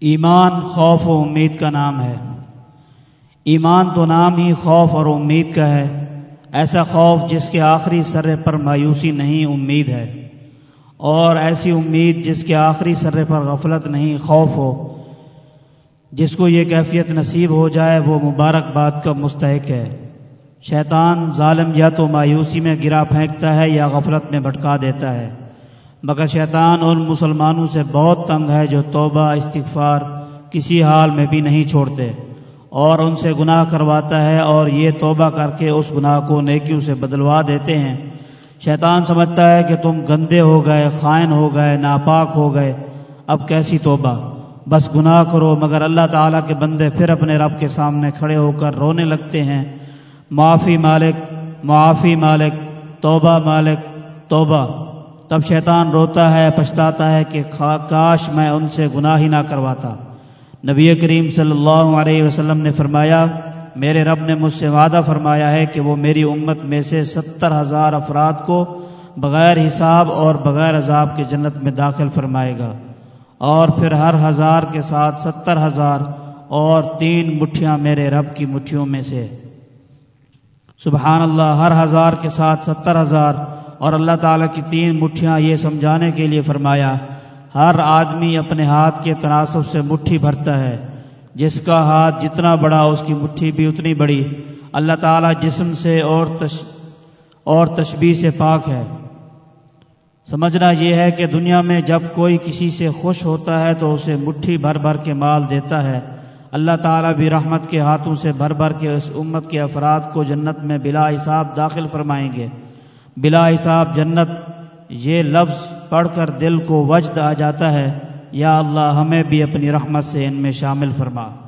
ایمان، خوف و امید کا نام ہے۔ ایمان تو نام ہی خوف اور امید کا ہے۔ ایسا خوف جس کے آخری سرے پر مایوسی نہیں، امید ہے۔ اور ایسی امید جس کے آخری سرے پر غفلت نہیں، خوف ہو۔ جس کو یہ کیفیت نصیب ہو جائے، وہ مبارک بات کا مستحق ہے۔ شیطان ظالم یا تو مایوسی میں گرا پھینکتا ہے یا غفلت میں بھٹکا دیتا ہے۔ مگر شیطان ان مسلمانوں سے بہت تنگ ہے جو توبہ، استغفار کسی حال میں بھی نہیں چھوڑتے اور ان سے گناہ کرواتا ہے اور یہ توبہ کر کے اس گناہ کو نیکیوں سے بدلوا دیتے ہیں۔ شیطان سمجھتا ہے کہ تم گندے ہو گئے، خائن ہو گئے، ناپاک ہو گئے۔ اب کیسی توبہ؟ بس گناہ کرو، مگر اللہ تعالیٰ کے بندے پھر اپنے رب کے سامنے کھڑے ہو کر رونے لگتے ہیں۔ معافی مالک معافی مالک، توبہ مالک، توبہ۔ تب شیطان روتا ہے، پچھتاتا ہے کہ کاش میں ان سے گناہ ہی نہ کرواتا۔ نبی کریم صلی اللہ علیہ وسلم نے فرمایا، میرے رب نے مجھ سے وعدہ فرمایا ہے کہ وہ میری امت میں سے ستر ہزار افراد کو بغیر حساب اور بغیر عذاب کی جنت میں داخل فرمائے گا۔ اور پھر ہر ہزار کے ساتھ ستر ہزار اور تین مٹھیاں میرے رب کی مٹھیوں میں سے۔ سبحان اللہ، ہر ہزار کے ساتھ ستر ہزار اور اللہ تعالیٰ کی تین مٹھیاں یہ سمجھانے کے لیے فرمایا، ہر آدمی اپنے ہاتھ کے تناسب سے مٹھی بھرتا ہے۔ جس کا ہاتھ جتنا بڑا، اس کی مٹھی بھی اتنی بڑی۔ اللہ تعالیٰ جسم سے اور تش، اور تشبیح سے پاک ہے۔ سمجھنا یہ ہے کہ دنیا میں جب کوئی کسی سے خوش ہوتا ہے تو اسے مٹھی بھر بھر کے مال دیتا ہے۔ اللہ تعالیٰ بھی رحمت کے ہاتھوں سے بھر بھر کے اس امت کے افراد کو جنت میں بلا حساب داخل فرمائیں گے۔ بلا حساب جنت، یہ لفظ پڑھ کر دل کو وجد آ جاتا ہے۔ یا اللہ، ہمیں بھی اپنی رحمت سے ان میں شامل فرما۔